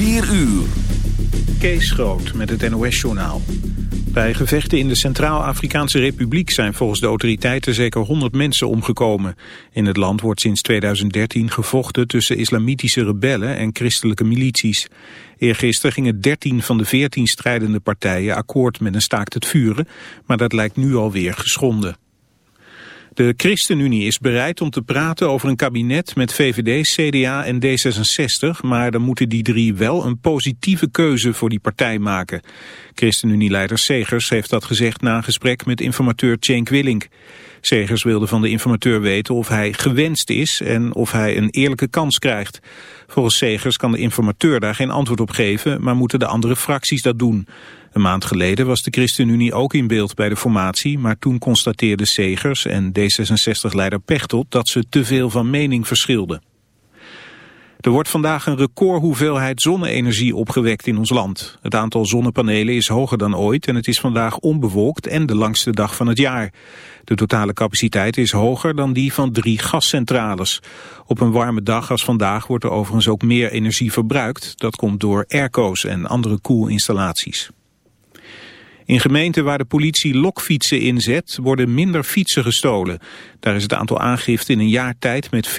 4 uur. Kees Groot met het NOS-journaal. Bij gevechten in de Centraal-Afrikaanse Republiek zijn volgens de autoriteiten zeker 100 mensen omgekomen. In het land wordt sinds 2013 gevochten tussen islamitische rebellen en christelijke milities. Eergisteren gingen 13 van de 14 strijdende partijen akkoord met een staakt het vuren, maar dat lijkt nu alweer geschonden. De ChristenUnie is bereid om te praten over een kabinet met VVD, CDA en D66, maar dan moeten die drie wel een positieve keuze voor die partij maken. ChristenUnie-leider Segers heeft dat gezegd na een gesprek met informateur Cenk Willink. Segers wilde van de informateur weten of hij gewenst is en of hij een eerlijke kans krijgt. Volgens Segers kan de informateur daar geen antwoord op geven, maar moeten de andere fracties dat doen. Een maand geleden was de ChristenUnie ook in beeld bij de formatie, maar toen constateerden Segers en D66-leider Pechtold dat ze te veel van mening verschilden. Er wordt vandaag een recordhoeveelheid zonne-energie opgewekt in ons land. Het aantal zonnepanelen is hoger dan ooit en het is vandaag onbewolkt en de langste dag van het jaar. De totale capaciteit is hoger dan die van drie gascentrales. Op een warme dag als vandaag wordt er overigens ook meer energie verbruikt. Dat komt door airco's en andere koelinstallaties. In gemeenten waar de politie lokfietsen inzet, worden minder fietsen gestolen. Daar is het aantal aangiften in een jaar tijd met 40%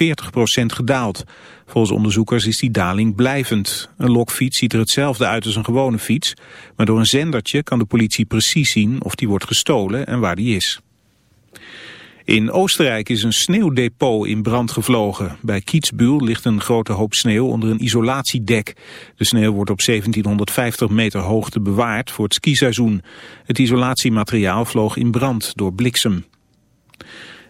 gedaald. Volgens onderzoekers is die daling blijvend. Een lokfiets ziet er hetzelfde uit als een gewone fiets, maar door een zendertje kan de politie precies zien of die wordt gestolen en waar die is. In Oostenrijk is een sneeuwdepot in brand gevlogen. Bij Kietsbuul ligt een grote hoop sneeuw onder een isolatiedek. De sneeuw wordt op 1750 meter hoogte bewaard voor het skiseizoen. Het isolatiemateriaal vloog in brand door bliksem.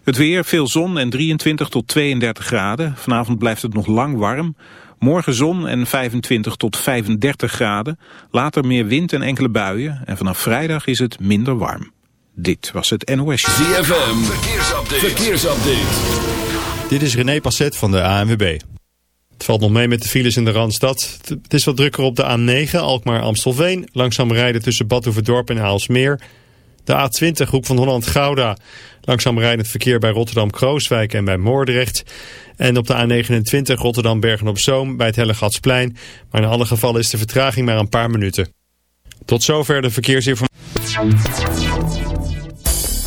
Het weer, veel zon en 23 tot 32 graden. Vanavond blijft het nog lang warm. Morgen zon en 25 tot 35 graden. Later meer wind en enkele buien. En vanaf vrijdag is het minder warm. Dit was het NOS. ZFM, verkeersupdate. verkeersupdate. Dit is René Passet van de ANWB. Het valt nog mee met de files in de Randstad. Het is wat drukker op de A9, Alkmaar-Amstelveen. Langzaam rijden tussen Badhoevedorp en Aalsmeer. De A20, hoek van Holland-Gouda. Langzaam rijdend verkeer bij Rotterdam-Krooswijk en bij Moordrecht. En op de A29 Rotterdam-Bergen-op-Zoom bij het Hellegatsplein. Maar in alle gevallen is de vertraging maar een paar minuten. Tot zover de verkeersinformatie.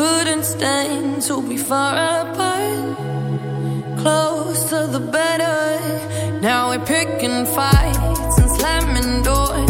Couldn't stand to be far apart. Close to the better. Now we're picking fights and slamming doors.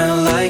smell like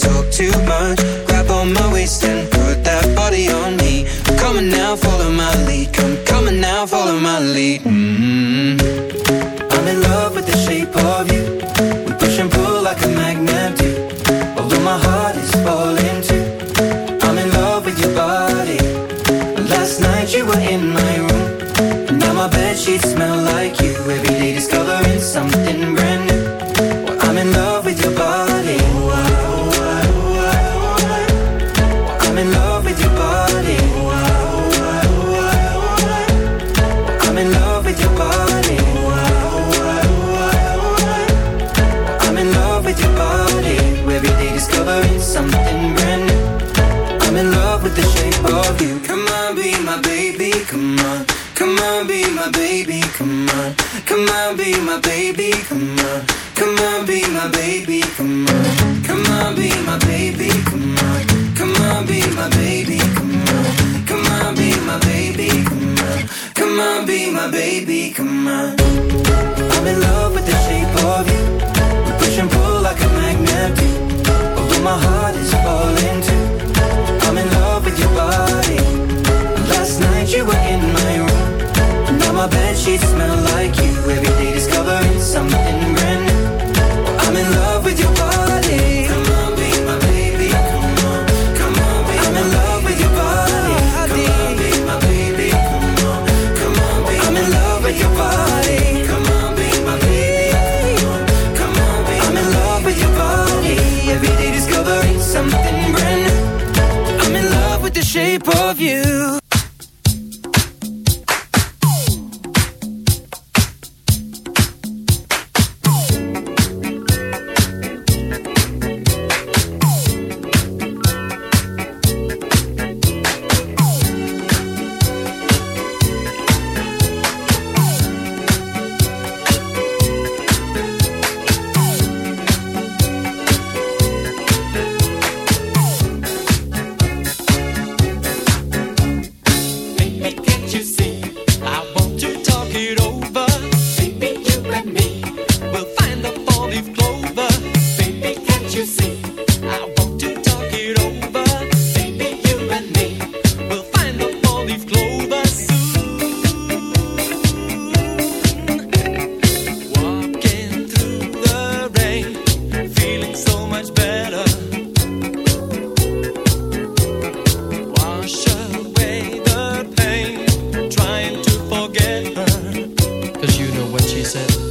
He said.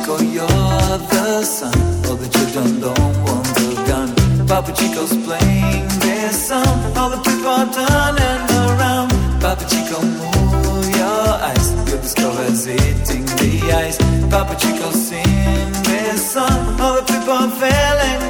Chico, you're the son all the children, don't want a gun. Papa Chico's playing this song, all the people are turning around. Papa Chico, move your eyes, your discover's hitting the ice. Papa Chico, sing this song, all the people are failing.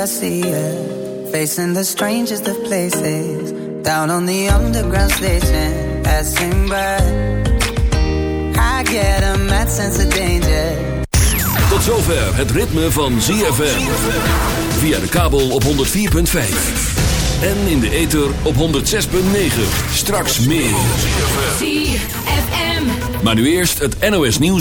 I see you facing the strangest of places. Down on the underground station, passing by. I get a mad sense of danger. Tot zover het ritme van ZFM. Via de kabel op 104.5. En in de ether op 106.9. Straks meer. ZFM. Maar nu eerst het NOS nieuws.